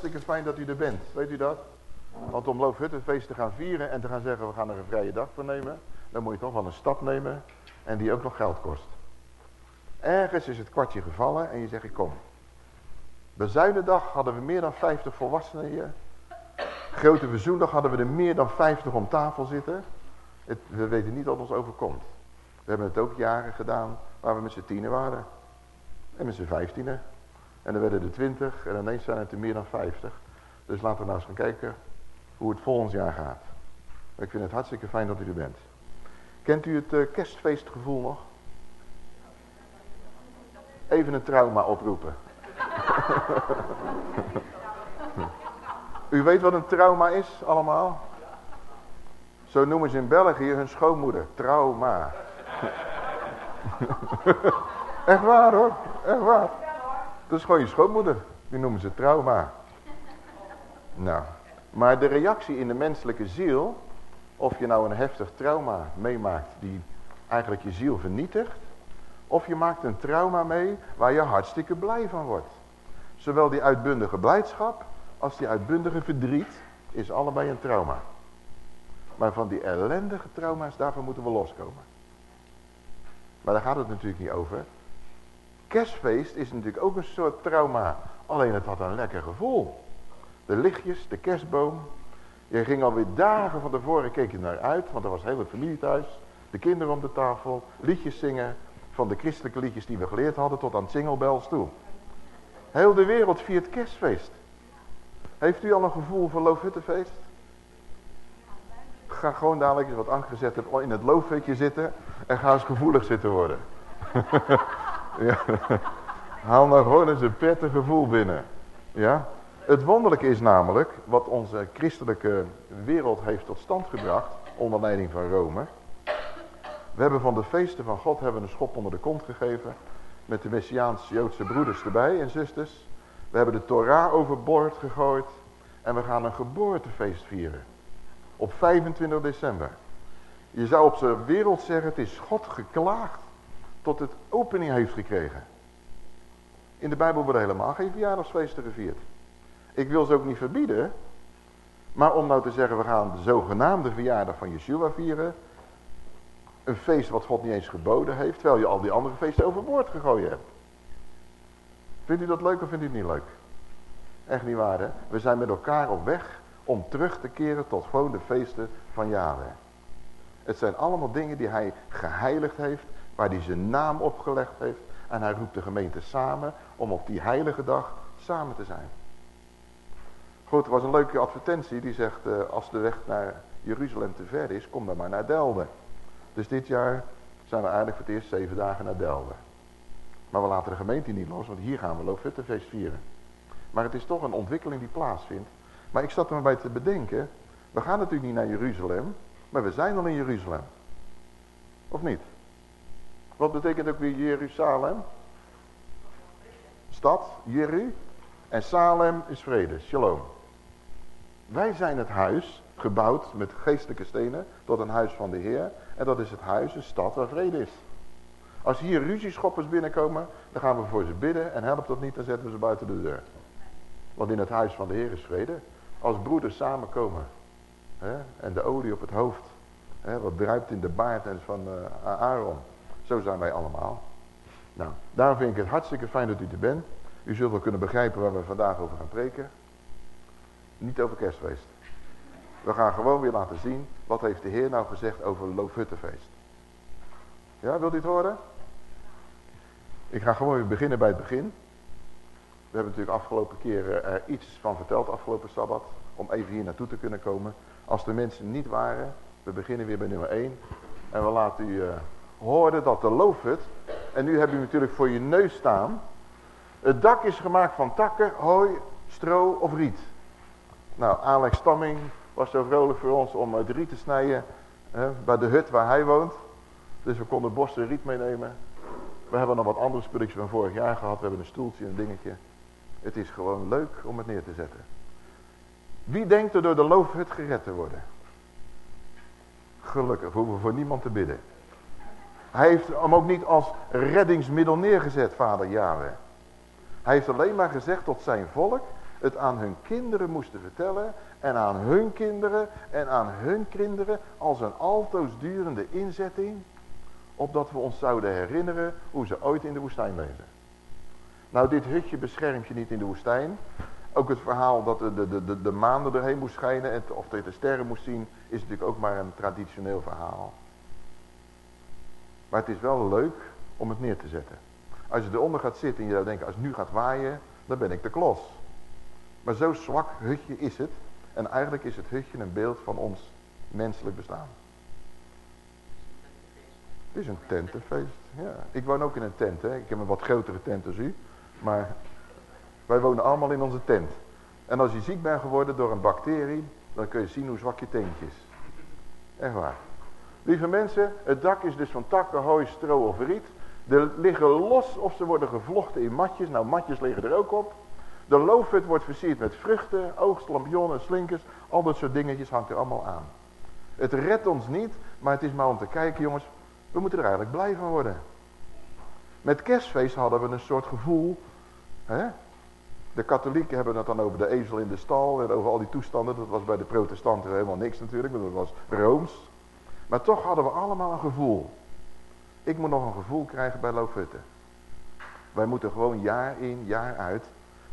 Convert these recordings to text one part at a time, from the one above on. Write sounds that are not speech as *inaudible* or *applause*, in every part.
hartstikke fijn dat u er bent. Weet u dat? Want om Loofhuttenfeest te gaan vieren en te gaan zeggen we gaan er een vrije dag voor nemen. Dan moet je toch wel een stap nemen en die ook nog geld kost. Ergens is het kwartje gevallen en je zegt ik kom. Bezuinendag hadden we meer dan 50 volwassenen hier. Grote verzoendag hadden we er meer dan 50 om tafel zitten. Het, we weten niet wat ons overkomt. We hebben het ook jaren gedaan waar we met z'n tienen waren. En met z'n vijftienen. En dan werden er twintig en ineens zijn het er meer dan vijftig. Dus laten we nou eens gaan kijken hoe het volgend jaar gaat. Ik vind het hartstikke fijn dat u er bent. Kent u het uh, kerstfeestgevoel nog? Even een trauma oproepen. *laughs* u weet wat een trauma is allemaal? Zo noemen ze in België hun schoonmoeder. Trauma. *laughs* Echt waar hoor. Echt waar. Dat is gewoon je schoonmoeder. Die noemen ze trauma. Nou. Maar de reactie in de menselijke ziel. Of je nou een heftig trauma meemaakt. Die eigenlijk je ziel vernietigt. Of je maakt een trauma mee waar je hartstikke blij van wordt. Zowel die uitbundige blijdschap als die uitbundige verdriet is allebei een trauma. Maar van die ellendige trauma's, daarvan moeten we loskomen. Maar daar gaat het natuurlijk niet over. Kerstfeest is natuurlijk ook een soort trauma. Alleen het had een lekker gevoel. De lichtjes, de kerstboom. Je ging alweer dagen van tevoren, keek je naar uit. Want er was hele familie thuis. De kinderen om de tafel. Liedjes zingen. Van de christelijke liedjes die we geleerd hadden tot aan singlebells toe. Heel de wereld viert kerstfeest. Heeft u al een gevoel voor Loofhuttenfeest? Ga gewoon dadelijk eens wat zetten in het loofhutje zitten. En ga eens gevoelig zitten worden. *laughs* ja. Haal nou gewoon eens een prettig gevoel binnen. Ja? Het wonderlijke is namelijk, wat onze christelijke wereld heeft tot stand gebracht, onder leiding van Rome. We hebben van de feesten van God hebben een schop onder de kont gegeven, met de Messiaans-Joodse broeders erbij en zusters. We hebben de Torah overboord gegooid en we gaan een geboortefeest vieren. Op 25 december. Je zou op zijn wereld zeggen, het is God geklaagd tot het opening heeft gekregen. In de Bijbel worden helemaal geen verjaardagsfeesten gevierd. Ik wil ze ook niet verbieden. Maar om nou te zeggen, we gaan de zogenaamde verjaardag van Yeshua vieren. Een feest wat God niet eens geboden heeft. Terwijl je al die andere feesten overboord gegooid hebt. Vindt u dat leuk of vindt u het niet leuk? Echt niet waar hè? We zijn met elkaar op weg om terug te keren tot gewoon de feesten van Yahweh. Het zijn allemaal dingen die hij geheiligd heeft, waar hij zijn naam opgelegd heeft. En hij roept de gemeente samen om op die heilige dag samen te zijn. Goed, er was een leuke advertentie die zegt, uh, als de weg naar Jeruzalem te ver is, kom dan maar naar Delden. Dus dit jaar zijn we eigenlijk voor het eerst zeven dagen naar Delden. Maar we laten de gemeente niet los, want hier gaan we Loofhuttenfeest vieren. Maar het is toch een ontwikkeling die plaatsvindt. Maar ik zat er maar bij te bedenken, we gaan natuurlijk niet naar Jeruzalem, maar we zijn al in Jeruzalem. Of niet? Wat betekent ook weer Jeruzalem? Stad, Jeru. En Salem is vrede, shalom. Wij zijn het huis, gebouwd met geestelijke stenen, tot een huis van de Heer. En dat is het huis, een stad waar vrede is. Als hier ruzieschoppers binnenkomen, dan gaan we voor ze bidden. En helpt dat niet, dan zetten we ze buiten de deur. Want in het huis van de Heer is vrede. Als broeders samenkomen. Hè, en de olie op het hoofd. Hè, wat druipt in de baard van uh, Aaron. Zo zijn wij allemaal. Nou, daarom vind ik het hartstikke fijn dat u er bent. U zult wel kunnen begrijpen waar we vandaag over gaan preken. Niet over kerstfeest. We gaan gewoon weer laten zien, wat heeft de Heer nou gezegd over Loofhuttenfeest. Ja, wilt u het horen? Ik ga gewoon weer beginnen bij het begin. We hebben natuurlijk afgelopen keer er iets van verteld, afgelopen Sabbat. Om even hier naartoe te kunnen komen. Als de mensen niet waren, we beginnen weer bij nummer 1. En we laten u uh, horen dat de loofhut, en nu heb je natuurlijk voor je neus staan. Het dak is gemaakt van takken, hooi, stro of riet. Nou, Alex Stamming was zo vrolijk voor ons om het riet te snijden hè, bij de hut waar hij woont. Dus we konden bossen riet meenemen. We hebben nog wat andere spulletjes van vorig jaar gehad. We hebben een stoeltje, een dingetje. Het is gewoon leuk om het neer te zetten. Wie denkt er door de loofhut gered te worden? Gelukkig, we hoeven voor niemand te bidden. Hij heeft hem ook niet als reddingsmiddel neergezet, vader Yahweh. Hij heeft alleen maar gezegd tot zijn volk, het aan hun kinderen moesten vertellen en aan hun kinderen en aan hun kinderen als een altoos durende inzetting, opdat we ons zouden herinneren hoe ze ooit in de woestijn leven. Nou, dit hutje beschermt je niet in de woestijn. Ook het verhaal dat de, de, de, de maanden erheen moest schijnen en of de sterren moest zien, is natuurlijk ook maar een traditioneel verhaal. Maar het is wel leuk om het neer te zetten. Als je eronder gaat zitten en je zou denken, als het nu gaat waaien, dan ben ik de klos. Maar zo zwak hutje is het. En eigenlijk is het hutje een beeld van ons menselijk bestaan. Het is een tentenfeest. Ja. Ik woon ook in een tent. Hè. Ik heb een wat grotere tent als u. Maar wij wonen allemaal in onze tent. En als je ziek bent geworden door een bacterie, dan kun je zien hoe zwak je tentje is. Echt waar. Lieve mensen, het dak is dus van takken, hooi, stro of riet. Er liggen los of ze worden gevlochten in matjes. Nou, matjes liggen er ook op. De loofhut wordt versierd met vruchten, oogst, lampionnen, slinkers. Al dat soort dingetjes hangt er allemaal aan. Het redt ons niet, maar het is maar om te kijken, jongens. We moeten er eigenlijk blij van worden. Met kerstfeest hadden we een soort gevoel. Hè? De katholieken hebben het dan over de ezel in de stal en over al die toestanden. Dat was bij de protestanten helemaal niks natuurlijk, want dat was rooms. Maar toch hadden we allemaal een gevoel. Ik moet nog een gevoel krijgen bij Loofhutten. Wij moeten gewoon jaar in, jaar uit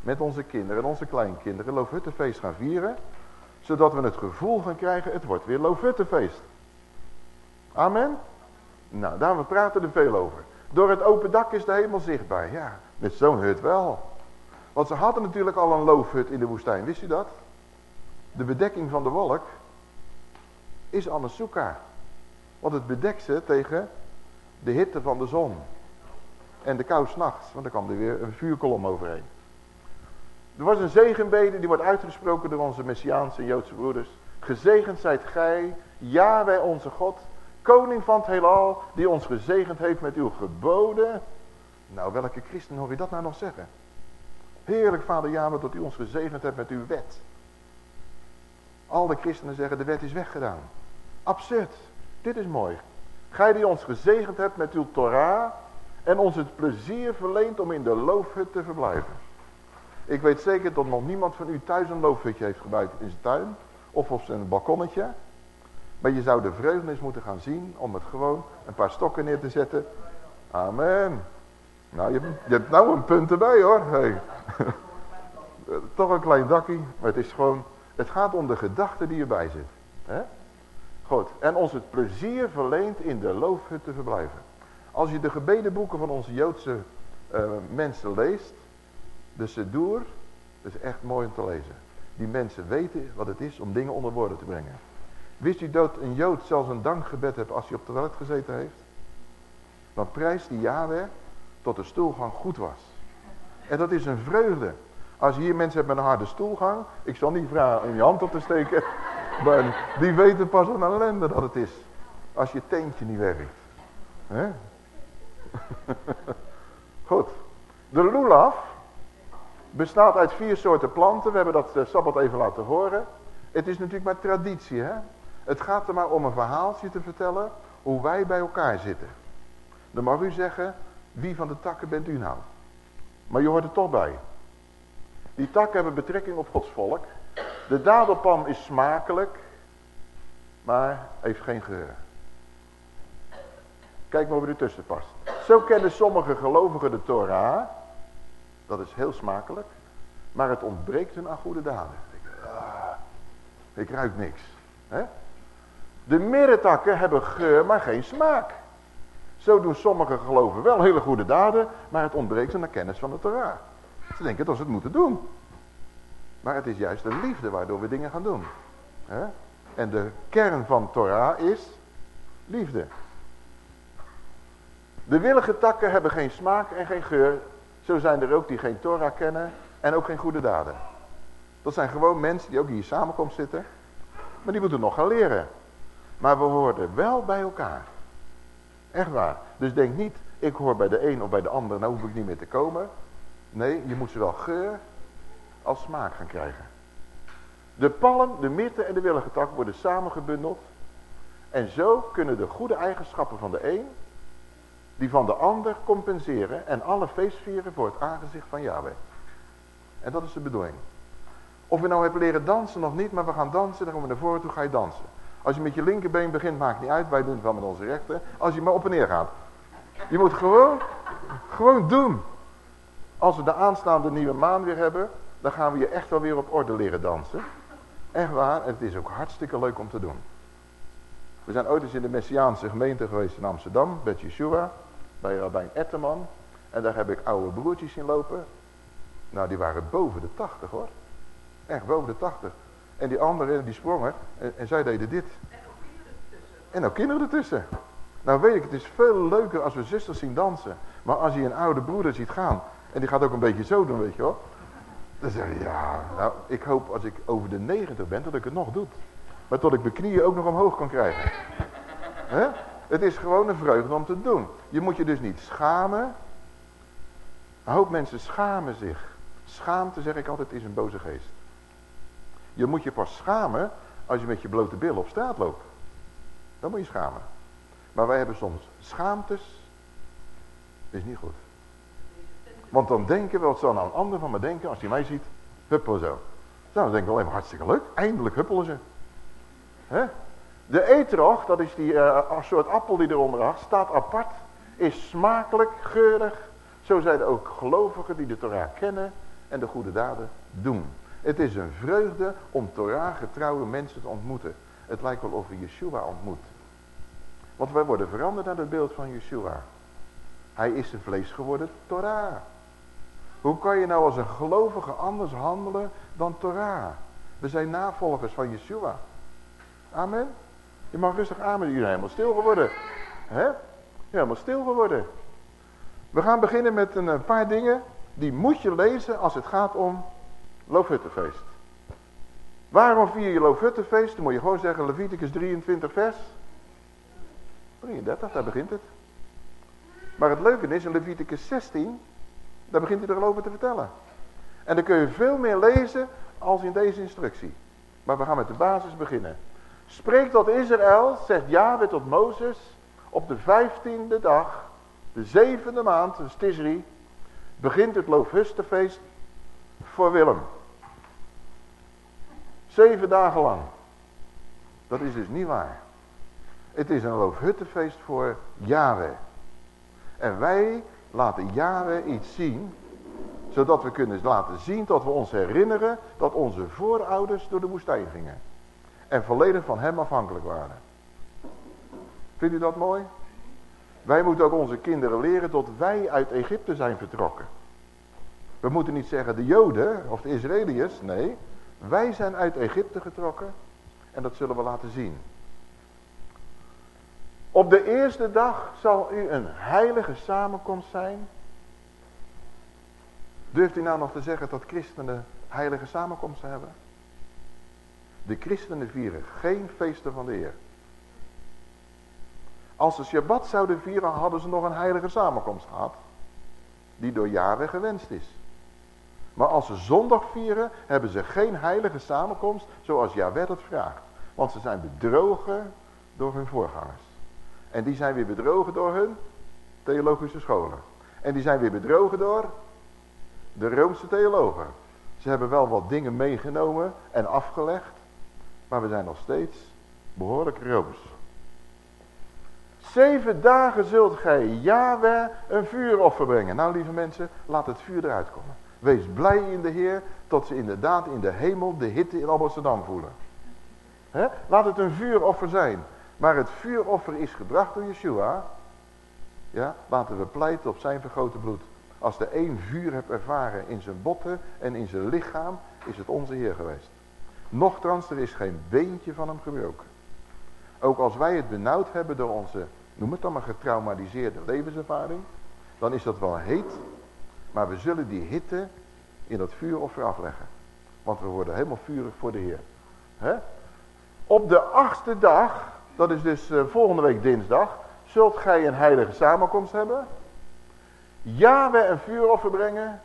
met onze kinderen en onze kleinkinderen Loofhuttenfeest gaan vieren. Zodat we het gevoel gaan krijgen, het wordt weer Loofhuttenfeest. Amen? Nou, daar we praten er veel over. Door het open dak is de hemel zichtbaar. Ja, met zo'n hut wel. Want ze hadden natuurlijk al een loofhut in de woestijn, wist u dat? De bedekking van de wolk is Anasuka. Want het bedekt ze tegen de hitte van de zon. En de kou s'nachts, want dan kwam er weer een vuurkolom overheen. Er was een zegenbede, die wordt uitgesproken door onze Messiaanse Joodse broeders. Gezegend zijt gij, ja wij onze God, koning van het heelal, die ons gezegend heeft met uw geboden. Nou, welke christen hoor je dat nou nog zeggen? Heerlijk vader Jahwe dat u ons gezegend hebt met uw wet. Al de christenen zeggen de wet is weggedaan. Absurd. Dit is mooi. Gij die ons gezegend hebt met uw Torah en ons het plezier verleent om in de loofhut te verblijven. Ik weet zeker dat nog niemand van u thuis een loofhutje heeft gebouwd in zijn tuin of op zijn balkonnetje. Maar je zou de vreugde moeten gaan zien om het gewoon een paar stokken neer te zetten. Amen. Nou, je, je hebt nou een punt erbij hoor. Hey. *laughs* Toch een klein dakkie, maar het is gewoon, het gaat om de gedachte die erbij zit. Hè? Goed, en ons het plezier verleent in de loofhut te verblijven. Als je de gebedenboeken van onze Joodse uh, mensen leest, de Sedur, dat is echt mooi om te lezen. Die mensen weten wat het is om dingen onder woorden te brengen. Wist u dat een Jood zelfs een dankgebed heeft als hij op de toilet gezeten heeft? Dan prijst die Yahweh tot de stoelgang goed was. En dat is een vreugde. Als je hier mensen hebt met een harde stoelgang, ik zal niet vragen om je hand op te steken, maar die weten pas een ellende dat het is. Als je teentje niet werkt. *laughs* Goed. De lulaf bestaat uit vier soorten planten. We hebben dat uh, Sabbat even laten horen. Het is natuurlijk maar traditie. Hè? Het gaat er maar om een verhaaltje te vertellen hoe wij bij elkaar zitten. Dan mag u zeggen, wie van de takken bent u nou? Maar je hoort er toch bij. Die takken hebben betrekking op Gods volk. De dadelpalm is smakelijk, maar heeft geen geur. Kijk maar hoe er tussen past. Zo kennen sommige gelovigen de Torah. Dat is heel smakelijk. Maar het ontbreekt hun aan goede daden. Ik, ah, ik ruik niks. De mirretakken hebben geur, maar geen smaak. Zo doen sommige geloven wel hele goede daden, maar het ontbreekt aan de kennis van de Torah. Ze denken dat ze het moeten doen. Maar het is juist de liefde waardoor we dingen gaan doen. En de kern van Torah is liefde. De willige takken hebben geen smaak en geen geur. Zo zijn er ook die geen Torah kennen en ook geen goede daden. Dat zijn gewoon mensen die ook hier samenkomt zitten. Maar die moeten nog gaan leren. Maar we horen wel bij elkaar. Echt waar. Dus denk niet, ik hoor bij de een of bij de ander, nou hoef ik niet meer te komen. Nee, je moet ze wel geur als smaak gaan krijgen. De palm, de mirte en de willige tak worden samengebundeld. En zo kunnen de goede eigenschappen van de een, die van de ander compenseren en alle feestvieren voor het aangezicht van Yahweh. En dat is de bedoeling. Of je nou hebt leren dansen of niet, maar we gaan dansen, dan gaan we naar voren toe, ga je dansen. Als je met je linkerbeen begint, maakt niet uit, wij doen het wel met onze rechter. Als je maar op en neer gaat. Je moet gewoon, gewoon doen. Als we de aanstaande nieuwe maan weer hebben, dan gaan we je echt wel weer op orde leren dansen. Echt waar, het is ook hartstikke leuk om te doen. We zijn ooit eens in de Messiaanse gemeente geweest in Amsterdam, bij Yeshua, bij Rabijn Etterman. En daar heb ik oude broertjes zien lopen. Nou, die waren boven de tachtig hoor. Echt boven de tachtig. En die anderen, die sprongen en, en zij deden dit. En ook kinderen ertussen. En ook kinderen ertussen. Nou weet ik, het is veel leuker als we zusters zien dansen. Maar als je een oude broeder ziet gaan, en die gaat ook een beetje zo doen, weet je wel. Dan zeg je, ja, nou, ik hoop als ik over de 90 ben, dat ik het nog doe. Maar tot ik mijn knieën ook nog omhoog kan krijgen. *laughs* He? Het is gewoon een vreugde om te doen. Je moet je dus niet schamen. Een hoop mensen schamen zich. Schaamte, zeg ik altijd, is een boze geest. Je moet je pas schamen als je met je blote billen op straat loopt. Dan moet je schamen. Maar wij hebben soms schaamtes. Is niet goed. Want dan denken we, wat zal nou een ander van me denken als hij mij ziet, huppelen zo. Nou, dan denken we alleen maar hartstikke leuk. Eindelijk huppelen ze. De etrog, dat is die uh, soort appel die eronder lag, staat apart. Is smakelijk, geurig. Zo zijn ook gelovigen die de Torah kennen en de goede daden doen. Het is een vreugde om Torah getrouwe mensen te ontmoeten. Het lijkt wel of je Yeshua ontmoet. Want wij worden veranderd naar het beeld van Yeshua. Hij is de vlees geworden Torah. Hoe kan je nou als een gelovige anders handelen dan Torah? We zijn navolgers van Yeshua. Amen. Je mag rustig amen. Jullie helemaal stil geworden. Hè? Helemaal stil geworden. We gaan beginnen met een paar dingen. Die moet je lezen als het gaat om Loofhuttenfeest. Waarom vier je Loofhuttenfeest? Dan moet je gewoon zeggen Leviticus 23 vers 33, daar begint het. Maar het leuke is, in Leviticus 16, daar begint hij erover te vertellen. En dan kun je veel meer lezen als in deze instructie. Maar we gaan met de basis beginnen. Spreek tot Israël, zegt Yahweh tot Mozes, op de vijftiende dag, de zevende maand, dus Tisri, begint het Loofhustenfeest voor Willem. Zeven dagen lang. Dat is dus niet waar. Het is een loofhuttenfeest voor Yahweh. En wij laten Yahweh iets zien, zodat we kunnen laten zien dat we ons herinneren dat onze voorouders door de woestijn gingen. En volledig van hem afhankelijk waren. Vindt u dat mooi? Wij moeten ook onze kinderen leren dat wij uit Egypte zijn vertrokken. We moeten niet zeggen de Joden of de Israëliërs. Nee, wij zijn uit Egypte getrokken. En dat zullen we laten zien. Op de eerste dag zal u een heilige samenkomst zijn. Durft u nou nog te zeggen dat christenen heilige samenkomsten hebben? De christenen vieren geen feesten van de Heer. Als ze Shabbat zouden vieren, hadden ze nog een heilige samenkomst gehad. Die door jaren gewenst is. Maar als ze zondag vieren, hebben ze geen heilige samenkomst zoals Jaweh het vraagt. Want ze zijn bedrogen door hun voorgangers. En die zijn weer bedrogen door hun theologische scholen. En die zijn weer bedrogen door de Roomse theologen. Ze hebben wel wat dingen meegenomen en afgelegd. Maar we zijn nog steeds behoorlijk Rooms. Zeven dagen zult gij Yahweh een vuuroffer brengen. Nou lieve mensen, laat het vuur eruit komen. Wees blij in de Heer tot ze inderdaad in de hemel de hitte in Amsterdam voelen. Laat het een vuuroffer zijn. Maar het vuuroffer is gebracht door Yeshua. Ja, laten we pleiten op zijn vergrote bloed. Als de een vuur hebt ervaren in zijn botten en in zijn lichaam, is het onze Heer geweest. Nochtans, er is geen beentje van hem gebroken. Ook als wij het benauwd hebben door onze, noem het dan maar getraumatiseerde levenservaring, dan is dat wel heet, maar we zullen die hitte in dat vuuroffer afleggen. Want we worden helemaal vurig voor de Heer. He? Op de achtste dag, dat is dus uh, volgende week dinsdag, zult gij een heilige samenkomst hebben. Yahweh een vuuroffer brengen.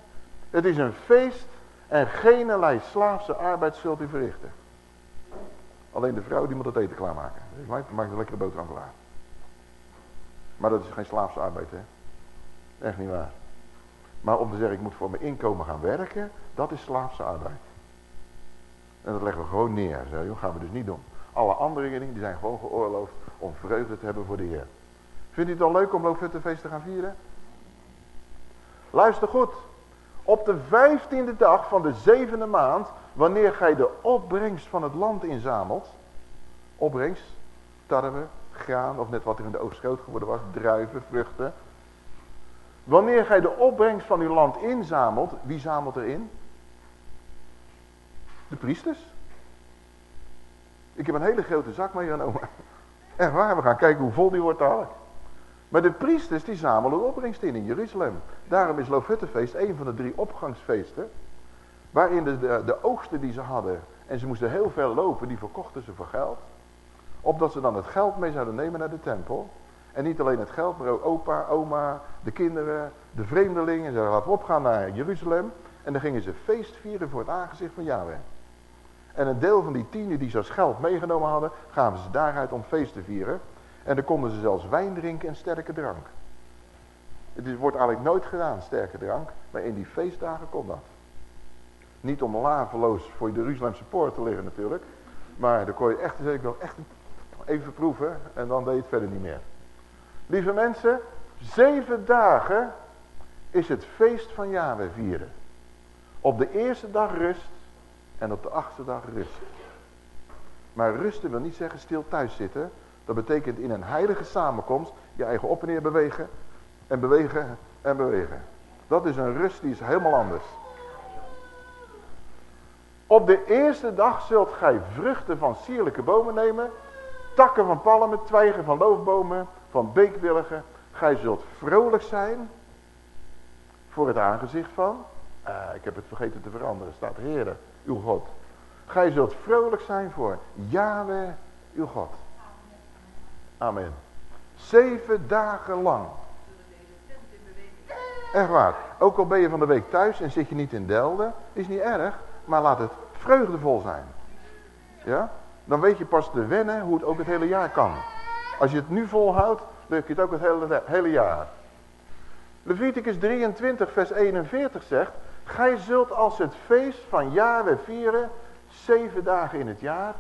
Het is een feest en geen slaafse arbeid zult u verrichten. Alleen de vrouw die moet het eten klaarmaken. Dus maakt, een lekkere boterham klaar. Maar dat is geen slaafse arbeid hè. Echt niet waar. Maar om te zeggen ik moet voor mijn inkomen gaan werken, dat is slaafse arbeid. En dat leggen we gewoon neer. Zo, gaan we dus niet doen. Alle andere dingen die zijn gewoon geoorloofd om vreugde te hebben voor de Heer. Vindt u het al leuk om Loofhuttenfeest te gaan vieren? Luister goed. Op de vijftiende dag van de zevende maand, wanneer gij de opbrengst van het land inzamelt. Opbrengst, tarwe, graan of net wat er in de oogst groot geworden was, druiven, vruchten. Wanneer gij de opbrengst van uw land inzamelt, wie zamelt erin? De priesters. Ik heb een hele grote zak meegenomen. En waar, we gaan kijken hoe vol die wordt dadelijk. Maar de priesters die zamelen de opbrengst in in Jeruzalem. Daarom is Loofhuttenfeest een van de drie opgangsfeesten. Waarin de, de, oogsten die ze hadden, en ze moesten heel veel lopen, die verkochten ze voor geld. Opdat ze dan het geld mee zouden nemen naar de tempel. En niet alleen het geld, maar ook opa, oma, de kinderen, de vreemdelingen. Ze laten opgaan naar Jeruzalem. En dan gingen ze feest vieren voor het aangezicht van Yahweh. En een deel van die tienen die ze als geld meegenomen hadden, gaven ze daaruit om feest te vieren. En dan konden ze zelfs wijn drinken en sterke drank. Het wordt eigenlijk nooit gedaan, sterke drank. Maar in die feestdagen kon dat. Niet om laveloos voor de Jeruzalemse poort te liggen natuurlijk. Maar dan kon je echt, ik wil echt even proeven en dan deed je het verder niet meer. Lieve mensen, zeven dagen is het feest van Yahweh vieren. Op de eerste dag rust en op de achtste dag rust. Maar rusten wil niet zeggen stil thuis zitten. Dat betekent in een heilige samenkomst je eigen op en neer bewegen. En bewegen en bewegen. Dat is een rust die is helemaal anders. Op de eerste dag zult gij vruchten van sierlijke bomen nemen. Takken van palmen, twijgen van loofbomen, van beekwilligen. Gij zult vrolijk zijn voor het aangezicht van. Uh, ik heb het vergeten te veranderen. Staat Heere, uw God. Gij zult vrolijk zijn voor Yahweh, uw God. Amen. Zeven dagen lang. Echt waar. Ook al ben je van de week thuis en zit je niet in Delden, is niet erg. Maar laat het vreugdevol zijn. Ja? Dan weet je pas te wennen hoe het ook het hele jaar kan. Als je het nu volhoudt, lukt je het ook het hele, hele jaar. Leviticus 23 vers 41 zegt, Gij zult als het feest van jaren vieren, zeven dagen in het jaar,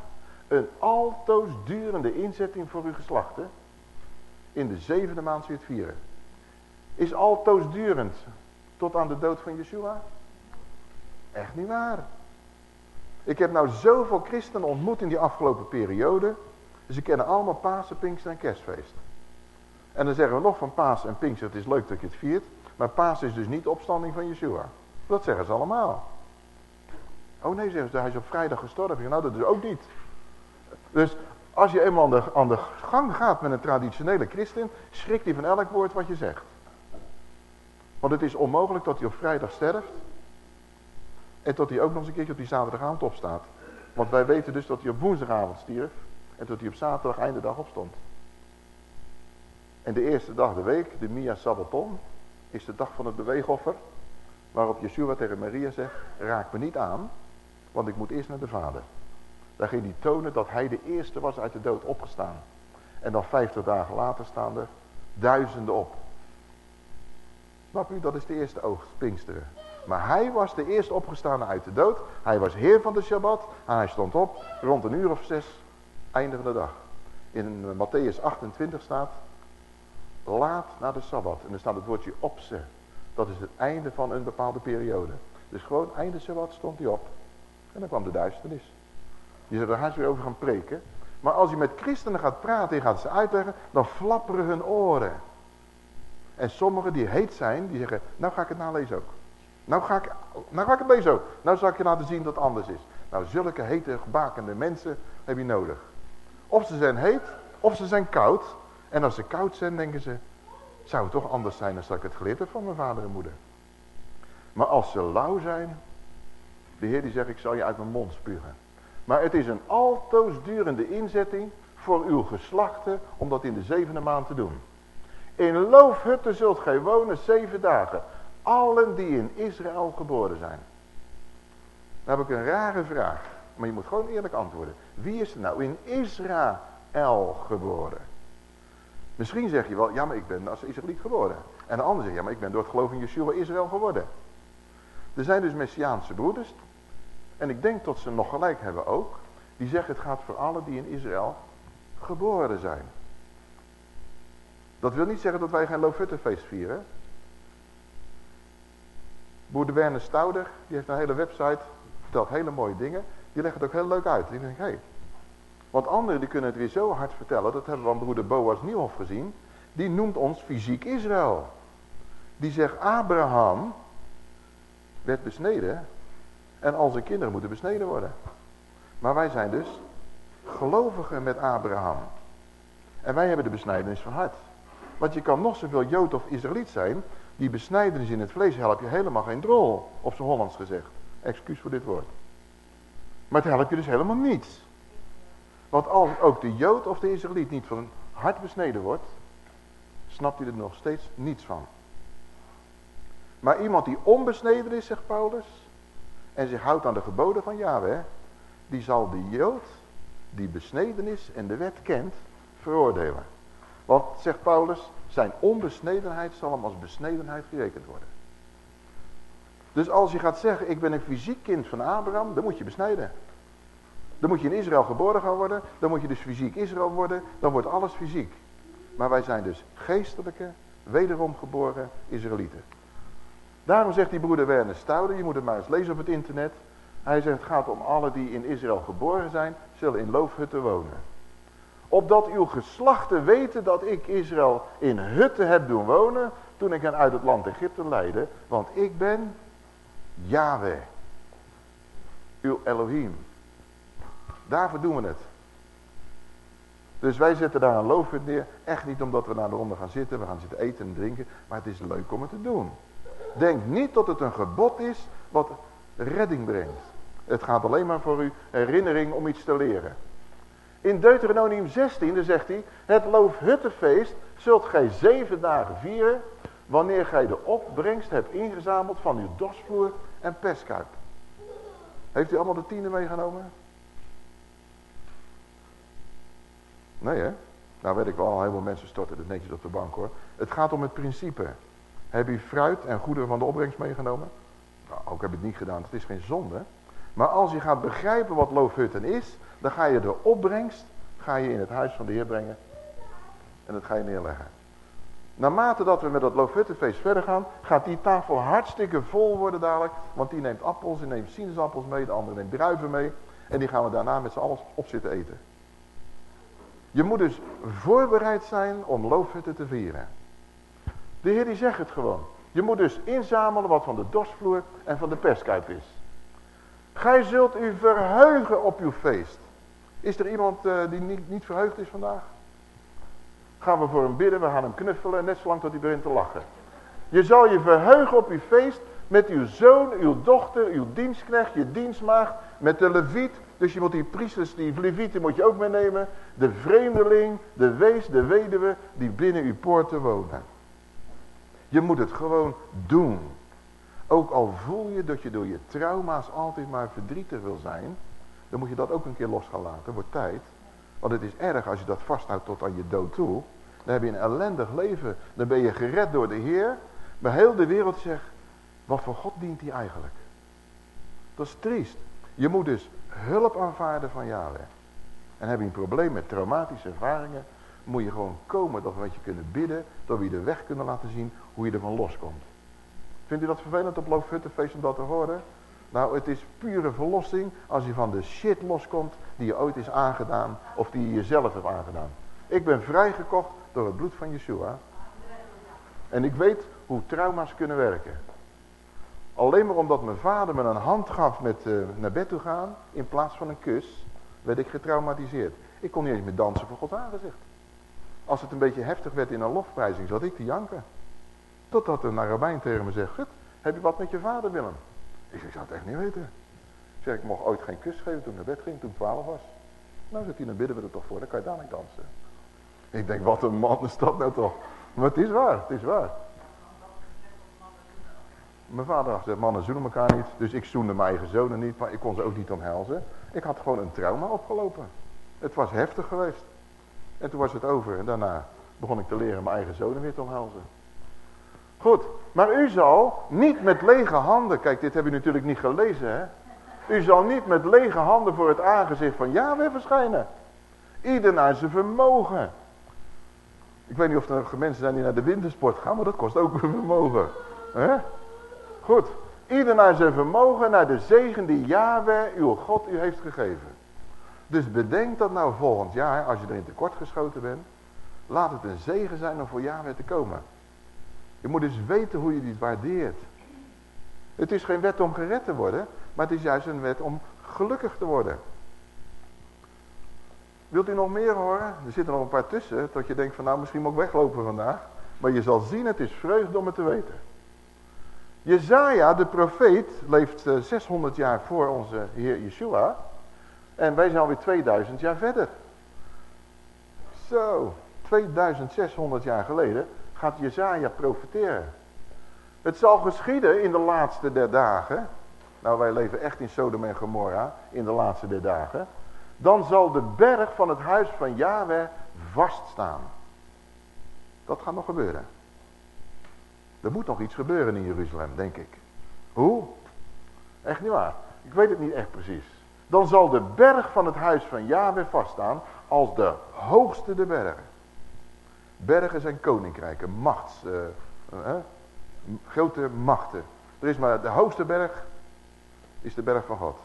een altoos durende inzetting voor uw geslachten. In de zevende maand zul je het vieren. Is altoos durend tot aan de dood van Yeshua? Echt niet waar. Ik heb nou zoveel christenen ontmoet in die afgelopen periode. Ze kennen allemaal Pasen, Pinkster en Kerstfeest. En dan zeggen we nog van Pasen en Pinkster, het is leuk dat je het viert. Maar Pasen is dus niet opstanding van Yeshua. Dat zeggen ze allemaal. Oh nee, zeggen ze, hij is op vrijdag gestorven. Nou, dat is ook niet. Dus als je eenmaal aan de, gang gaat met een traditionele christen, schrikt hij van elk woord wat je zegt. Want het is onmogelijk dat hij op vrijdag sterft. En tot hij ook nog eens een keertje op die zaterdagavond opstaat. Want wij weten dus dat hij op woensdagavond stierf. En tot hij op zaterdag einde dag opstond. En de eerste dag de week, de Mia Sabbaton, is de dag van het beweegoffer. Waarop Yeshua tegen Maria zegt, raak me niet aan, want ik moet eerst naar de vader. Daar ging hij tonen dat hij de eerste was uit de dood opgestaan. En dan vijftig dagen later staan er duizenden op. Snap u, dat is de eerste oogst, Pinksteren. Maar hij was de eerste opgestaande uit de dood. Hij was heer van de Shabbat. En hij stond op rond een uur of zes, eindigende dag. In Matthäus 28 staat, laat naar de Sabbat. En er staat het woordje opze. Dat is het einde van een bepaalde periode. Dus gewoon einde Sabbat stond hij op. En dan kwam de duisternis. Je zou er haast weer over gaan preken. Maar als je met christenen gaat praten en gaat ze uitleggen, dan flapperen hun oren. En sommigen die heet zijn, die zeggen, nou ga ik het nalezen ook. Nou ga ik, nou ga ik het lezen ook. Nou zal ik je laten zien dat het anders is. Nou, zulke hete, gebakende mensen heb je nodig. Of ze zijn heet, of ze zijn koud. En als ze koud zijn, denken ze, zou het toch anders zijn dan dat ik het geleerd heb van mijn vader en moeder. Maar als ze lauw zijn, de Heer die zegt, ik zal je uit mijn mond spugen. Maar het is een altoosdurende inzetting voor uw geslachten om dat in de zevende maand te doen. In loofhutten zult gij wonen zeven dagen. Allen die in Israël geboren zijn. Dan heb ik een rare vraag. Maar je moet gewoon eerlijk antwoorden. Wie is er nou in Israël geboren? Misschien zeg je wel, ja maar ik ben als Israëliet geworden. En de ander zegt, ja maar ik ben door het geloof in Yeshua Israël geworden. Er zijn dus Messiaanse broeders. en ik denk dat ze nog gelijk hebben ook, die zeggen het gaat voor alle die in Israël geboren zijn. Dat wil niet zeggen dat wij geen Lofuttefeest vieren. Boer Werner Stouder, die heeft een hele website, vertelt hele mooie dingen. Die legt het ook heel leuk uit. Ik denk, hé. Hey. Want anderen die kunnen het weer zo hard vertellen, dat hebben we van broeder Boas Nieuwhof gezien. Die noemt ons fysiek Israël. Die zegt, Abraham werd besneden en al zijn kinderen moeten besneden worden. Maar wij zijn dus gelovigen met Abraham. En wij hebben de besnijdenis van hart. Want je kan nog zoveel Jood of Israëliet zijn. Die besnijdenis in het vlees helpt je helemaal geen drol. Op zijn Hollands gezegd. Excuus voor dit woord. Maar het helpt je dus helemaal niets. Want als ook de Jood of de Israëliet niet van hart besneden wordt. Snapt hij er nog steeds niets van. Maar iemand die onbesneden is, zegt Paulus. En zich houdt aan de geboden van Yahweh. Die zal de Jood die besneden is en de wet kent veroordelen. Want, zegt Paulus, zijn onbesnedenheid zal hem als besnedenheid gerekend worden. Dus als je gaat zeggen, ik ben een fysiek kind van Abraham, dan moet je besneden. Dan moet je in Israël geboren gaan worden, dan moet je dus fysiek Israël worden, dan wordt alles fysiek. Maar wij zijn dus geestelijke, wederom geboren Israëlieten. Daarom zegt die broeder Werner Stouder, je moet het maar eens lezen op het internet. Hij zegt, het gaat om alle die in Israël geboren zijn, zullen in loofhutten wonen. Opdat uw geslachten weten dat ik Israël in hutten heb doen wonen, toen ik hen uit het land Egypte leidde. Want ik ben Yahweh, uw Elohim. Daarvoor doen we het. Dus wij zetten daar een loofhut neer. Echt niet omdat we naar de ronde gaan zitten. We gaan zitten eten en drinken. Maar het is leuk om het te doen. Denk niet dat het een gebod is wat redding brengt. Het gaat alleen maar voor u herinnering om iets te leren. In Deuteronomium 16 dan zegt hij, het loofhuttenfeest zult gij zeven dagen vieren, wanneer gij de opbrengst hebt ingezameld van uw dorsvloer en pestkuip. Heeft u allemaal de tiende meegenomen? Nee hè? Nou weet ik wel, heel veel mensen storten het netjes op de bank hoor. Het gaat om het principe. Heb je fruit en goederen van de opbrengst meegenomen? Nou, ook heb ik het niet gedaan, het is geen zonde. Maar als je gaat begrijpen wat loofhutten is, dan ga je de opbrengst ga je in het huis van de Heer brengen. En dat ga je neerleggen. Naarmate dat we met dat loofhuttenfeest verder gaan, gaat die tafel hartstikke vol worden dadelijk. Want die neemt appels, die neemt sinaasappels mee, de andere neemt druiven mee. En die gaan we daarna met z'n allen op zitten eten. Je moet dus voorbereid zijn om loofhutten te vieren. De Heer die zegt het gewoon. Je moet dus inzamelen wat van de dorsvloer en van de perskuip is. Gij zult u verheugen op uw feest. Is er iemand uh, die niet, niet verheugd is vandaag? Gaan we voor hem bidden, we gaan hem knuffelen, net zolang tot hij begint te lachen. Je zal je verheugen op uw feest met uw zoon, uw dochter, uw dienstknecht, je dienstmaagd, met de leviet. Dus je moet die priesters, die levieten moet je ook meenemen. De vreemdeling, de wees, de weduwe, die binnen uw poorten wonen. Je moet het gewoon doen. Ook al voel je dat je door je trauma's altijd maar verdrietig wil zijn, dan moet je dat ook een keer los gaan laten. Wordt tijd. Want het is erg als je dat vasthoudt tot aan je dood toe. Dan heb je een ellendig leven. Dan ben je gered door de Heer. Maar heel de wereld zegt, wat voor God dient hij eigenlijk? Dat is triest. Je moet dus hulp aanvaarden van Yahweh. En heb je een probleem met traumatische ervaringen, moet je gewoon komen dat we met je kunnen bidden, dat we je de weg kunnen laten zien hoe je ervan loskomt. Vindt u dat vervelend op Loofhuttenfeest om dat te horen? Nou, het is pure verlossing als je van de shit loskomt die je ooit is aangedaan of die je jezelf hebt aangedaan. Ik ben vrijgekocht door het bloed van Yeshua. En ik weet hoe trauma's kunnen werken. Alleen maar omdat mijn vader me een hand gaf met uh, naar bed toe gaan, in plaats van een kus, werd ik getraumatiseerd. Ik kon niet eens meer dansen voor Gods aangezicht. Als het een beetje heftig werd in een lofprijzing, zat ik te janken. Totdat een rabbijn tegen me zegt, Gut, heb je wat met je vader Willem? Ik zeg, ik zou het echt niet weten. Ik zeg, ik mocht ooit geen kus geven toen ik naar bed ging, toen ik 12 was. Nou zit hij, dan bidden we er toch voor, dan kan je dadelijk dansen. Ik denk, wat een man is dat nou toch. Maar het is waar, het is waar. Mijn vader had mannen zoenen elkaar niet. Dus ik zoende mijn eigen zonen niet, maar ik kon ze ook niet omhelzen. Ik had gewoon een trauma opgelopen. Het was heftig geweest. En toen was het over en daarna begon ik te leren mijn eigen zonen weer te omhelzen. Goed, maar u zal niet met lege handen, kijk dit heb je natuurlijk niet gelezen hè. U zal niet met lege handen voor het aangezicht van Yahweh verschijnen. Ieder naar zijn vermogen. Ik weet niet of er mensen zijn die naar de wintersport gaan, maar dat kost ook een vermogen. He? Goed. Ieder naar zijn vermogen, naar de zegen die Yahweh, uw God, u heeft gegeven. Dus bedenk dat nou volgend jaar, als je erin tekort geschoten bent. Laat het een zegen zijn om voor Yahweh te komen. Je moet dus weten hoe je die waardeert. Het is geen wet om gered te worden, maar het is juist een wet om gelukkig te worden. Wilt u nog meer horen? Er zitten nog een paar tussen, tot je denkt van nou misschien moet ik weglopen vandaag. Maar je zal zien, het is vreugde om het te weten. Jezaja, de profeet, leeft 600 eh, jaar voor onze Heer Yeshua. En wij zijn alweer 2000 jaar verder. Zo, 2600 jaar geleden gaat Jezaja profeteren. Het zal geschieden in de laatste der dagen. Nou, wij leven echt in Sodom en Gomorra in de laatste der dagen. Dan zal de berg van het huis van Yahweh vaststaan. Dat gaat nog gebeuren. Er moet nog iets gebeuren in Jeruzalem, denk ik. Hoe? Echt niet waar. Ik weet het niet echt precies. Dan zal de berg van het huis van Yahweh vaststaan als de hoogste de bergen. Bergen zijn koninkrijken, machts, uh, grote machten. Er is maar de hoogste berg, is de berg van God.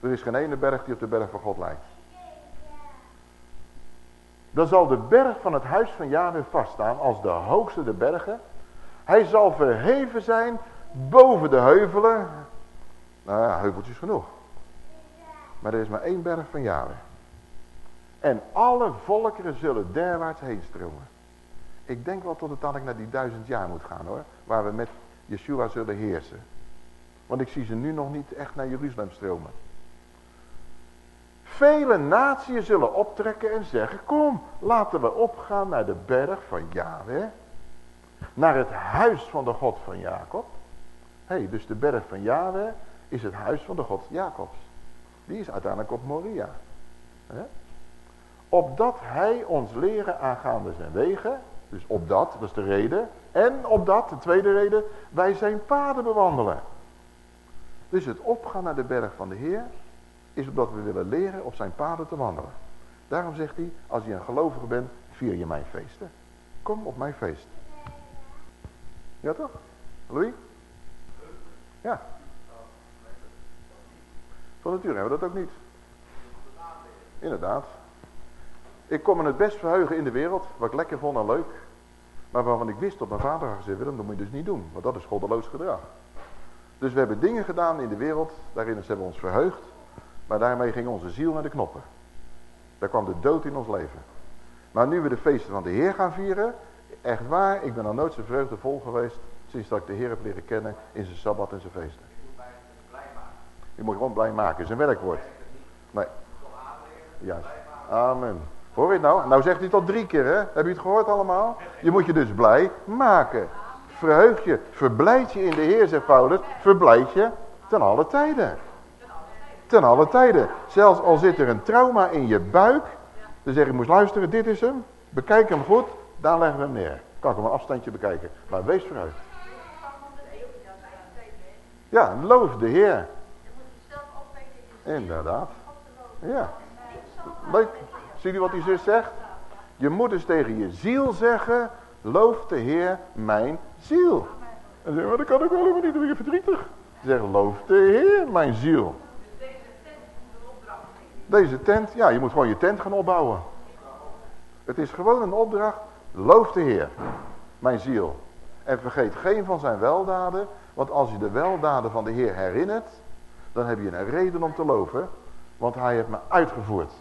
Er is geen ene berg die op de berg van God lijkt. Dan zal de berg van het huis van Yahweh vaststaan als de hoogste de bergen. Hij zal verheven zijn boven de heuvelen. Nou ja, heuveltjes genoeg. Maar er is maar één berg van Yahweh. En alle volkeren zullen derwaarts heen stromen. Ik denk wel tot het dadelijk naar die duizend jaar moet gaan hoor. Waar we met Yeshua zullen heersen. Want ik zie ze nu nog niet echt naar Jeruzalem stromen. Vele naties zullen optrekken en zeggen, kom, laten we opgaan naar de berg van Yahweh. Naar het huis van de God van Jacob. Hé, hey, dus de berg van Yahweh is het huis van de God Jacobs. Die is uiteindelijk op Moria. He? Opdat hij ons leren aangaande zijn wegen. Dus opdat, dat is de reden. En opdat, de tweede reden, wij zijn paden bewandelen. Dus het opgaan naar de berg van de Heer is omdat we willen leren op zijn paden te wandelen. Daarom zegt hij, als je een gelovige bent, vier je mijn feesten. Kom op mijn feest. Ja toch? Louis? Ja. Van nature hebben we dat ook niet. Inderdaad. Ik kon me het best verheugen in de wereld, wat ik lekker vond en leuk. Maar waarvan ik wist dat mijn vader had gezegd, Willem, dat moet je dus niet doen. Want dat is goddeloos gedrag. Dus we hebben dingen gedaan in de wereld, daarin hebben we ons verheugd. Maar daarmee ging onze ziel naar de knoppen. Daar kwam de dood in ons leven. Maar nu we de feesten van de Heer gaan vieren, echt waar, ik ben nog nooit zo vreugdevol geweest sinds dat ik de Heer heb leren kennen in zijn Sabbat en zijn feesten. Je moet gewoon blij maken, is een werkwoord. Nee. Juist. Amen. Hoor je het nou? Nou zegt hij het al drie keer, hè? Heb je het gehoord allemaal? Je moet je dus blij maken. Verheug je, verblijd je in de Heer, zegt Paulus. Verblijd je ten alle tijden. Ten alle tijden. Zelfs al zit er een trauma in je buik. Dan zeg ik, moest luisteren, dit is hem. Bekijk hem goed, daar leggen we hem neer. Kan ik hem een afstandje bekijken. Maar wees vooruit. Ja, loof de Heer. Inderdaad. Ja. Leuk. Zie je wat die zus zegt? Je moet dus tegen je ziel zeggen, loof de Heer mijn ziel. En zeg, maar dat kan ik wel helemaal niet, dan ben je verdrietig. Zeg, loof de Heer mijn ziel. Deze tent, ja, je moet gewoon je tent gaan opbouwen. Het is gewoon een opdracht, loof de Heer, mijn ziel. En vergeet geen van zijn weldaden, want als je de weldaden van de Heer herinnert, dan heb je een reden om te loven, want hij heeft me uitgevoerd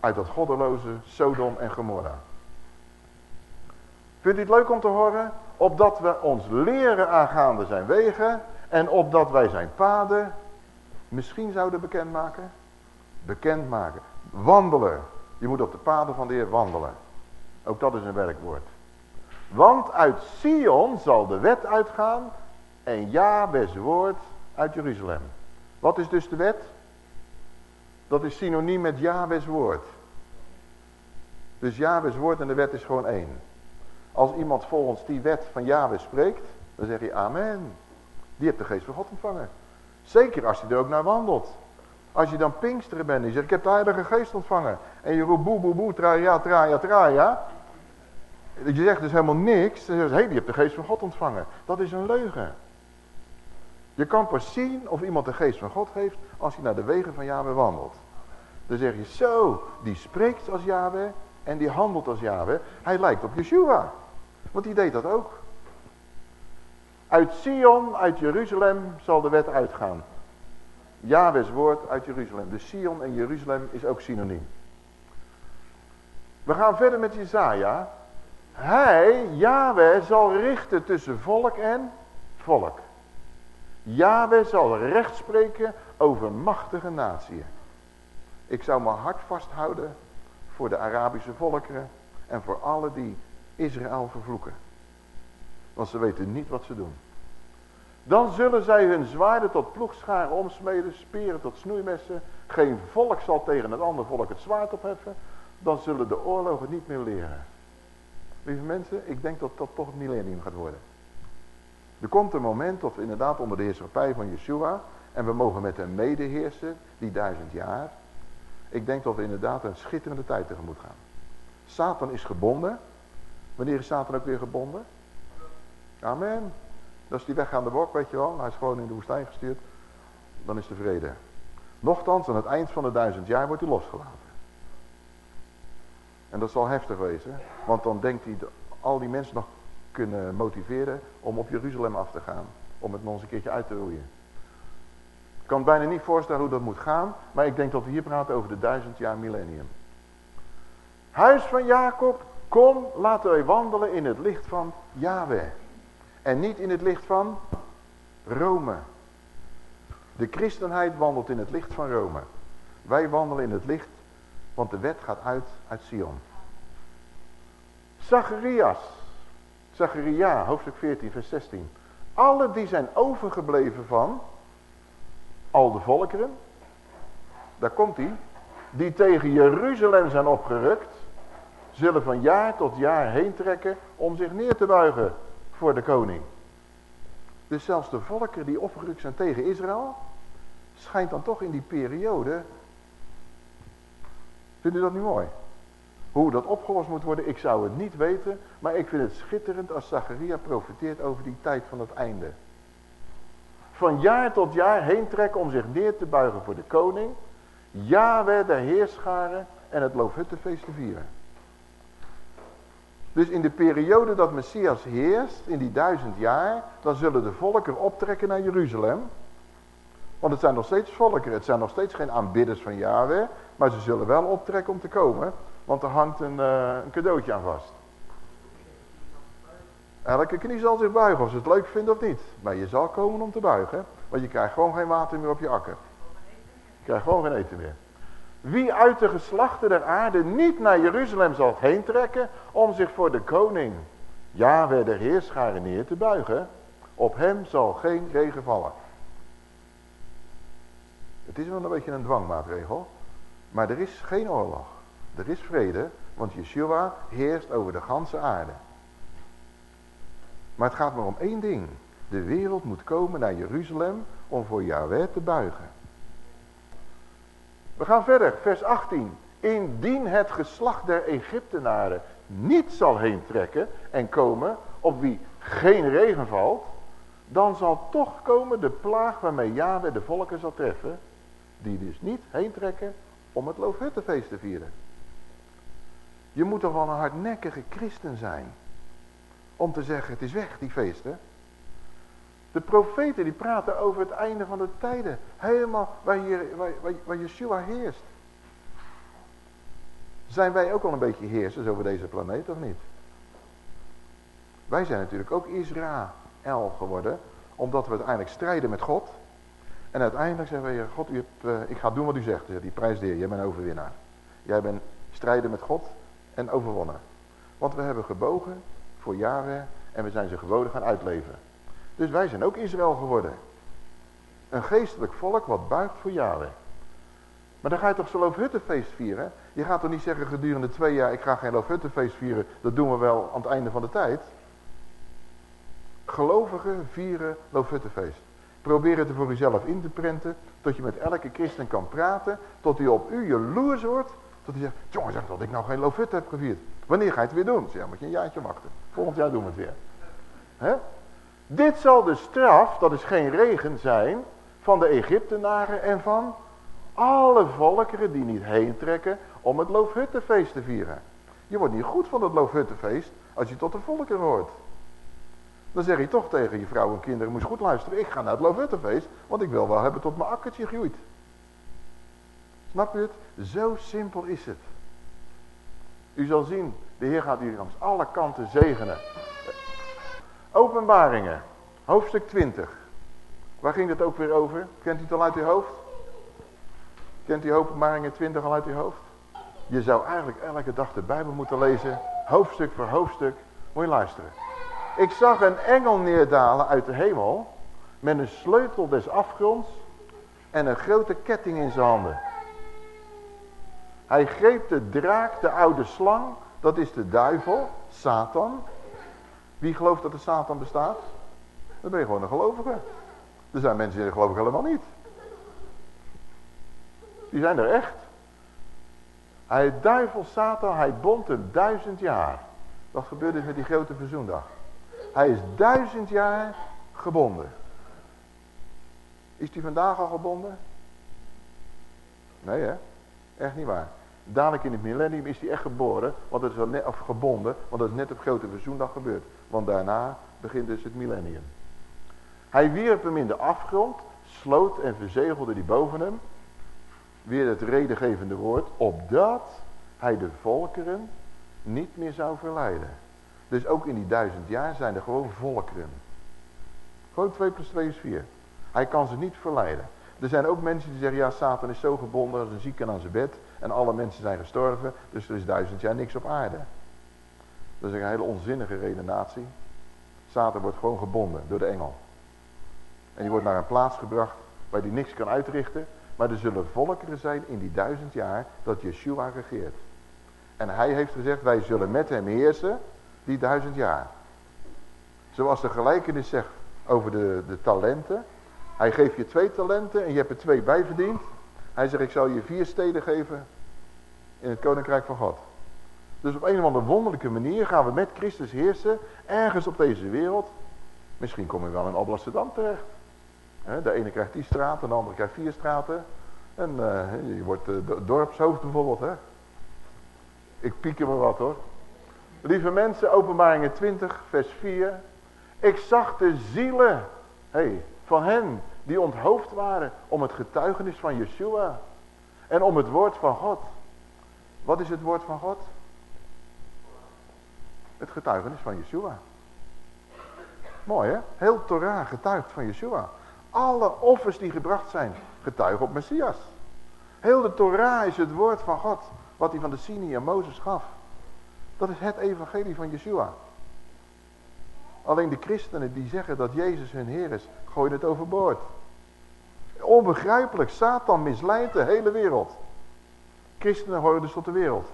uit dat goddeloze Sodom en Gomorra. Vindt u het leuk om te horen? Opdat we ons leren aangaande zijn wegen en opdat wij zijn paden misschien zouden bekendmaken. Bekendmaken. Wandelen. Je moet op de paden van de Heer wandelen. Ook dat is een werkwoord. Want uit Sion zal de wet uitgaan en Jabes woord uit Jeruzalem. Wat is dus de wet? Dat is synoniem met Jabes woord. Dus Jabes woord en de wet is gewoon één. Als iemand volgens die wet van Jabes spreekt, dan zeg je amen. Die heeft de geest van God ontvangen. Zeker als je er ook naar wandelt. Als je dan pinksteren bent en je zegt, ik heb de heilige geest ontvangen. En je roept boe boe boe, traja, traja, traja. Je zegt dus helemaal niks. Dan zeg je, hé, hey, je hebt de geest van God ontvangen. Dat is een leugen. Je kan pas zien of iemand de geest van God heeft als hij naar de wegen van Yahweh wandelt. Dan zeg je, zo, die spreekt als Yahweh en die handelt als Yahweh. Hij lijkt op Yeshua. Want die deed dat ook. Uit Sion, uit Jeruzalem zal de wet uitgaan. Yahweh's woord uit Jeruzalem. Dus Sion en Jeruzalem is ook synoniem. We gaan verder met Jezaja. Hij, Yahweh, zal richten tussen volk en volk. Yahweh zal recht spreken over machtige naties. Ik zou mijn hart vasthouden voor de Arabische volkeren en voor alle die Israël vervloeken. Want ze weten niet wat ze doen. Dan zullen zij hun zwaarden tot ploegscharen omsmeden, speren tot snoeimessen. Geen volk zal tegen het andere volk het zwaard opheffen. Dan zullen de oorlogen niet meer leren. Lieve mensen, ik denk dat dat toch het millennium gaat worden. Er komt een moment dat we inderdaad onder de heerschappij van Yeshua... en we mogen met hem medeheersen, die duizend jaar... ik denk dat we inderdaad een schitterende tijd tegemoet gaan. Satan is gebonden. Wanneer is Satan ook weer gebonden? Amen. Dat is die weggaande bok, weet je wel. Hij is gewoon in de woestijn gestuurd. Dan is de vrede. Nochtans, aan het eind van de duizend jaar wordt hij losgelaten. En dat zal heftig wezen. Want dan denkt hij al die mensen nog kunnen motiveren om op Jeruzalem af te gaan. Om het nog eens een keertje uit te roeien. Ik kan bijna niet voorstellen hoe dat moet gaan. Maar ik denk dat we hier praten over de duizend jaar millennium. Huis van Jacob, kom laten wij wandelen in het licht van Yahweh. En niet in het licht van Rome. De christenheid wandelt in het licht van Rome. Wij wandelen in het licht, want de wet gaat uit uit Sion. Zacharias. Zacharia, hoofdstuk 14, vers 16. Alle die zijn overgebleven van al de volkeren. Daar komt hij. Die tegen Jeruzalem zijn opgerukt. Zullen van jaar tot jaar heen trekken om zich neer te buigen voor de koning. Dus zelfs de volkeren die opgerukt zijn tegen Israël, schijnt dan toch in die periode... Vindt u dat niet mooi? Hoe dat opgelost moet worden, ik zou het niet weten, maar ik vind het schitterend als Zacharia profiteert over die tijd van het einde. Van jaar tot jaar heen trekken om zich neer te buigen voor de koning, Yahweh de heerscharen en het Loofhuttenfeest te vieren. Dus in de periode dat Messias heerst, in die duizend jaar, dan zullen de volkeren optrekken naar Jeruzalem. Want het zijn nog steeds volkeren, het zijn nog steeds geen aanbidders van Yahweh, maar ze zullen wel optrekken om te komen, want er hangt een, uh, een cadeautje aan vast. Elke knie zal zich buigen, of ze het leuk vinden of niet. Maar je zal komen om te buigen, want je krijgt gewoon geen water meer op je akker. Je krijgt gewoon geen eten meer. Wie uit de geslachten der aarde niet naar Jeruzalem zal heen trekken om zich voor de koning, Yahweh de heerscharen neer te buigen, op hem zal geen regen vallen. Het is wel een beetje een dwangmaatregel, maar er is geen oorlog. Er is vrede, want Yeshua heerst over de ganse aarde. Maar het gaat maar om één ding. De wereld moet komen naar Jeruzalem om voor Yahweh te buigen. We gaan verder, vers 18. Indien het geslacht der Egyptenaren niet zal heen trekken en komen op wie geen regen valt, dan zal toch komen de plaag waarmee Yahweh de volken zal treffen, die dus niet heen trekken om het Loofhuttenfeest te vieren. Je moet toch wel een hardnekkige christen zijn om te zeggen het is weg die feesten. De profeten die praten over het einde van de tijden. Helemaal waar, hier, waar, waar, Yeshua heerst. Zijn wij ook al een beetje heersers over deze planeet of niet? Wij zijn natuurlijk ook Israël geworden. Omdat we uiteindelijk strijden met God. En uiteindelijk zeggen we, God, u hebt, uh, ik ga doen wat u zegt. Die prijs de jij bent overwinnaar. Jij bent strijden met God en overwonnen. Want we hebben gebogen voor jaren en we zijn ze geboden gaan uitleven. Dus wij zijn ook Israël geworden. Een geestelijk volk wat buigt voor Yahweh. Maar dan ga je toch zo'n loofhuttenfeest vieren? Je gaat toch niet zeggen gedurende twee jaar, ik ga geen loofhuttenfeest vieren. Dat doen we wel aan het einde van de tijd. Gelovigen vieren loofhuttenfeest. Probeer het er voor uzelf in te prenten. Tot je met elke christen kan praten. Tot hij op u jaloers wordt. Tot hij zegt, jongen zeg dat ik nou geen loofhut heb gevierd. Wanneer ga je het weer doen? Zeg, moet je een jaartje wachten. Volgend jaar doen we het weer. He? Dit zal de straf, dat is geen regen zijn, van de Egyptenaren en van alle volkeren die niet heen trekken om het Loofhuttenfeest te vieren. Je wordt niet goed van het Loofhuttenfeest als je tot de volkeren hoort. Dan zeg je toch tegen je vrouw en kinderen, moet goed luisteren, ik ga naar het Loofhuttenfeest, want ik wil wel hebben tot mijn akkertje groeit. Snap je het? Zo simpel is het. U zal zien, de Heer gaat u langs alle kanten zegenen. Openbaringen, hoofdstuk 20. Waar ging het ook weer over? Kent u het al uit uw hoofd? Kent u openbaringen 20 al uit uw hoofd? Je zou eigenlijk elke dag de Bijbel moeten lezen, hoofdstuk voor hoofdstuk. Moet je luisteren. Ik zag een engel neerdalen uit de hemel met een sleutel des afgronds en een grote ketting in zijn handen. Hij greep de draak, de oude slang, dat is de duivel, Satan. Wie gelooft dat de Satan bestaat? Dan ben je gewoon een gelovige. Er zijn mensen die geloven helemaal niet. Die zijn er echt. Hij duivel Satan, hij bond hem duizend jaar. Wat gebeurde met die grote verzoendag? Hij is duizend jaar gebonden. Is hij vandaag al gebonden? Nee hè? Echt niet waar. Dadelijk in het millennium is hij echt geboren, want het is net, of gebonden, want dat is net op grote verzoendag gebeurd. Want daarna begint dus het millennium. Hij wierp hem in de afgrond, sloot en verzegelde die boven hem. Weer het redengevende woord, opdat hij de volkeren niet meer zou verleiden. Dus ook in die duizend jaar zijn er gewoon volkeren. Gewoon 2 plus 2 is 4. Hij kan ze niet verleiden. Er zijn ook mensen die zeggen, ja, Satan is zo gebonden als een zieke aan zijn bed. En alle mensen zijn gestorven, dus er is duizend jaar niks op aarde. Dat is een hele onzinnige redenatie. Satan wordt gewoon gebonden door de engel. En die wordt naar een plaats gebracht waar hij niks kan uitrichten. Maar er zullen volkeren zijn in die duizend jaar dat Yeshua regeert. En hij heeft gezegd, wij zullen met hem heersen die duizend jaar. Zoals de gelijkenis zegt over de, de talenten. Hij geeft je twee talenten en je hebt er twee bij verdiend. Hij zegt, ik zal je vier steden geven in het koninkrijk van God. Dus op een of andere wonderlijke manier gaan we met Christus heersen ergens op deze wereld. Misschien kom je wel in Alblasserdam terecht. De ene krijgt die straat en de andere krijgt vier straten. En uh, je wordt uh, dorpshoofd bijvoorbeeld. Hè? Ik piek maar wat hoor. Lieve mensen, openbaringen 20 vers 4. Ik zag de zielen van hen die onthoofd waren om het getuigenis van Yeshua. En om het woord van God. Wat is het woord van God? Het getuigenis van Yeshua. Mooi hè? Heel Torah getuigt van Yeshua. Alle offers die gebracht zijn, getuigen op Messias. Heel de Torah is het woord van God, wat hij van de Sinai en Mozes gaf. Dat is het evangelie van Yeshua. Alleen de christenen die zeggen dat Jezus hun Heer is, gooien het overboord. Onbegrijpelijk, Satan misleidt de hele wereld. Christenen horen dus tot de wereld.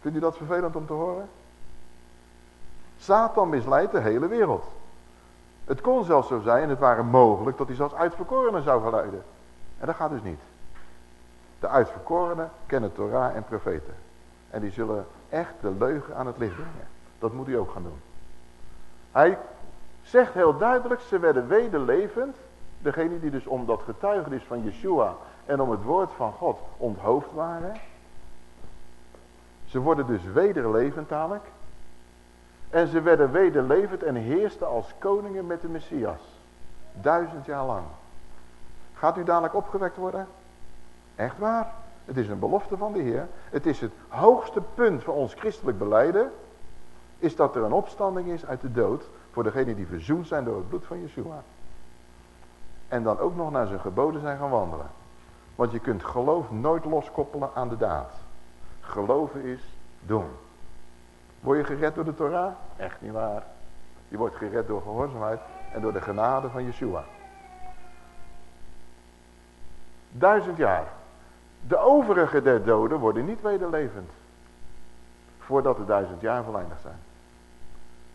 Vindt u dat vervelend om te horen? Satan misleidt de hele wereld. Het kon zelfs zo zijn, en het waren mogelijk, dat hij zelfs uitverkorenen zou verleiden. En dat gaat dus niet. De uitverkorenen kennen Torah en profeten. En die zullen echt de leugen aan het licht brengen. Dat moet u ook gaan doen. Hij zegt heel duidelijk, ze werden wederlevend. Degene die dus om dat getuigenis van Yeshua en om het woord van God onthoofd waren. Ze worden dus wederlevend dadelijk. En ze werden wederlevend en heersten als koningen met de Messias. Duizend jaar lang. Gaat u dadelijk opgewekt worden? Echt waar. Het is een belofte van de Heer. Het is het hoogste punt van ons christelijk beleiden. Is dat er een opstanding is uit de dood. Voor degenen die verzoend zijn door het bloed van Yeshua. En dan ook nog naar zijn geboden zijn gaan wandelen. Want je kunt geloof nooit loskoppelen aan de daad. Geloven is doen. Word je gered door de Torah? Echt niet waar. Je wordt gered door gehoorzaamheid en door de genade van Yeshua. Duizend jaar. De overige der doden worden niet wederlevend. Voordat de duizend jaar voleindigd zijn.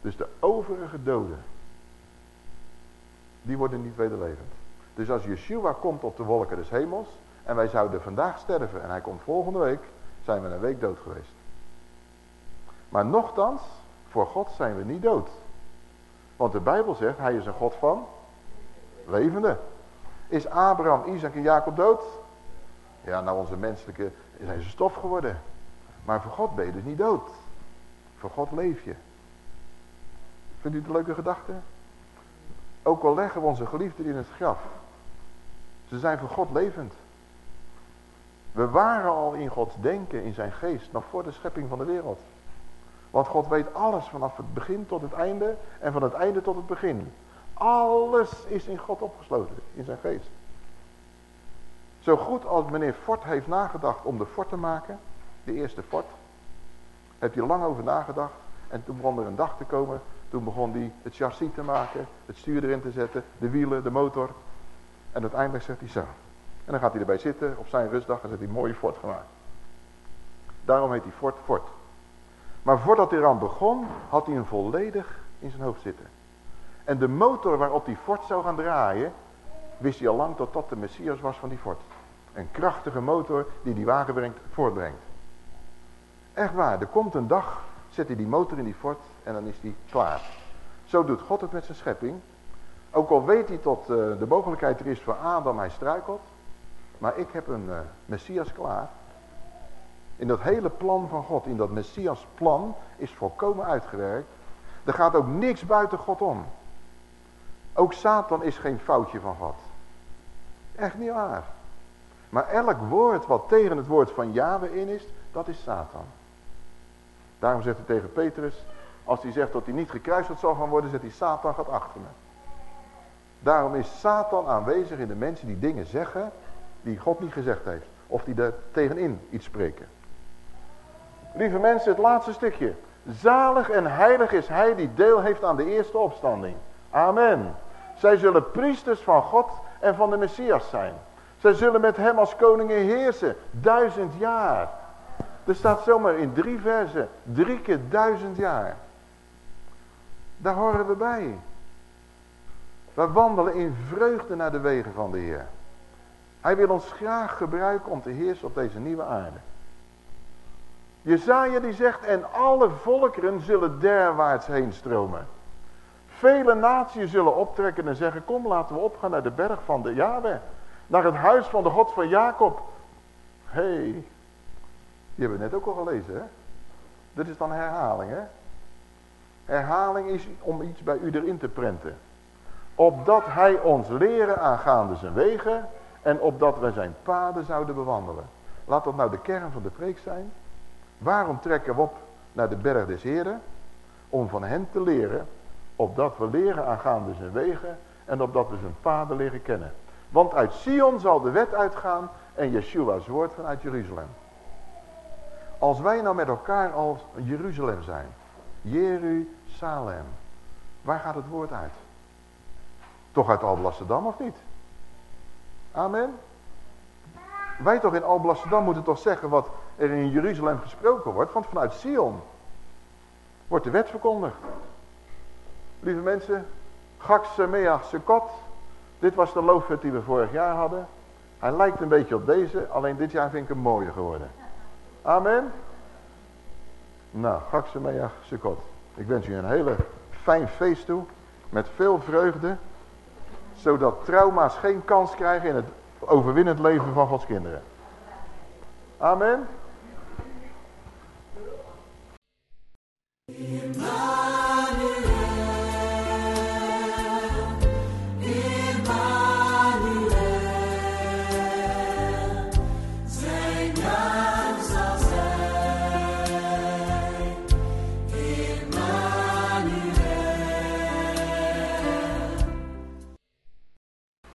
Dus de overige doden. die worden niet wederlevend. Dus als Yeshua komt op de wolken des hemels en wij zouden vandaag sterven en hij komt volgende week, zijn we een week dood geweest. Maar nochtans, voor God zijn we niet dood. Want de Bijbel zegt, hij is een God van levende. Is Abraham, Isaac en Jacob dood? Ja, nou onze menselijke zijn ze stof geworden. Maar voor God ben je dus niet dood. Voor God leef je. Vindt u het een leuke gedachte? Ook al leggen we onze geliefden in het graf. Ze zijn voor God levend. We waren al in Gods denken, in zijn geest, nog voor de schepping van de wereld. Want God weet alles vanaf het begin tot het einde en van het einde tot het begin. Alles is in God opgesloten, in zijn geest. Zo goed als meneer Fort heeft nagedacht om de fort te maken, de eerste fort, heeft hij lang over nagedacht. En toen begon er een dag te komen, toen begon hij het chassis te maken, het stuur erin te zetten, de wielen, de motor. En uiteindelijk zegt hij zo. En dan gaat hij erbij zitten op zijn rustdag en zegt hij mooie fort gemaakt. Daarom heet hij Fort Fort. Maar voordat hij eraan begon, had hij hem volledig in zijn hoofd zitten. En de motor waarop die fort zou gaan draaien, wist hij al lang tot dat de Messias was van die fort. Een krachtige motor die die wagen brengt, voortbrengt. Echt waar, er komt een dag, zet hij die motor in die fort en dan is die klaar. Zo doet God het met zijn schepping. Ook al weet hij tot uh, de mogelijkheid er is voor Adam, hij struikelt. Maar ik heb een uh, Messias klaar. In dat hele plan van God, in dat Messias plan, is volkomen uitgewerkt. Er gaat ook niks buiten God om. Ook Satan is geen foutje van God. Echt niet waar. Maar elk woord wat tegen het woord van Yahweh in is, dat is Satan. Daarom zegt hij tegen Petrus, als hij zegt dat hij niet gekruisigd zal gaan worden, zegt hij, Satan gaat achter me. Daarom is Satan aanwezig in de mensen die dingen zeggen die God niet gezegd heeft. Of die er tegenin iets spreken. Lieve mensen, het laatste stukje. Zalig en heilig is hij die deel heeft aan de eerste opstanding. Amen. Zij zullen priesters van God en van de Messias zijn. Zij zullen met hem als koningen heersen. Duizend jaar. Er staat zomaar in drie versen. Drie keer duizend jaar. Daar horen we bij. We wandelen in vreugde naar de wegen van de Heer. Hij wil ons graag gebruiken om te heersen op deze nieuwe aarde. Jezaja die zegt, en alle volkeren zullen derwaarts heen stromen. Vele naties zullen optrekken en zeggen, kom laten we opgaan naar de berg van de Yahweh. Naar het huis van de God van Jacob. Hé, hey, die hebben we net ook al gelezen, hè? Dit is dan herhaling, hè? Herhaling is om iets bij u erin te prenten. Opdat hij ons leren aangaande zijn wegen en opdat wij zijn paden zouden bewandelen. Laat dat nou de kern van de preek zijn. Waarom trekken we op naar de berg des Heren? Om van hen te leren, opdat we leren aangaande zijn wegen en opdat we zijn paden leren kennen. Want uit Sion zal de wet uitgaan en Yeshua's woord vanuit Jeruzalem. Als wij nou met elkaar als Jeruzalem zijn. Jeruzalem. Waar gaat het woord uit? Toch uit Alblasserdam of niet? Amen. Wij toch in Alblasserdam moeten toch zeggen wat er in Jeruzalem gesproken wordt. Want vanuit Sion wordt de wet verkondigd. Lieve mensen. Gax Meach Sekot. Dit was de loofhut die we vorig jaar hadden. Hij lijkt een beetje op deze. Alleen dit jaar vind ik hem mooier geworden. Amen. Nou, Gax Meach Sekot. Ik wens u een hele fijn feest toe. Met veel vreugde zodat trauma's geen kans krijgen in het overwinnend leven van Gods kinderen. Amen.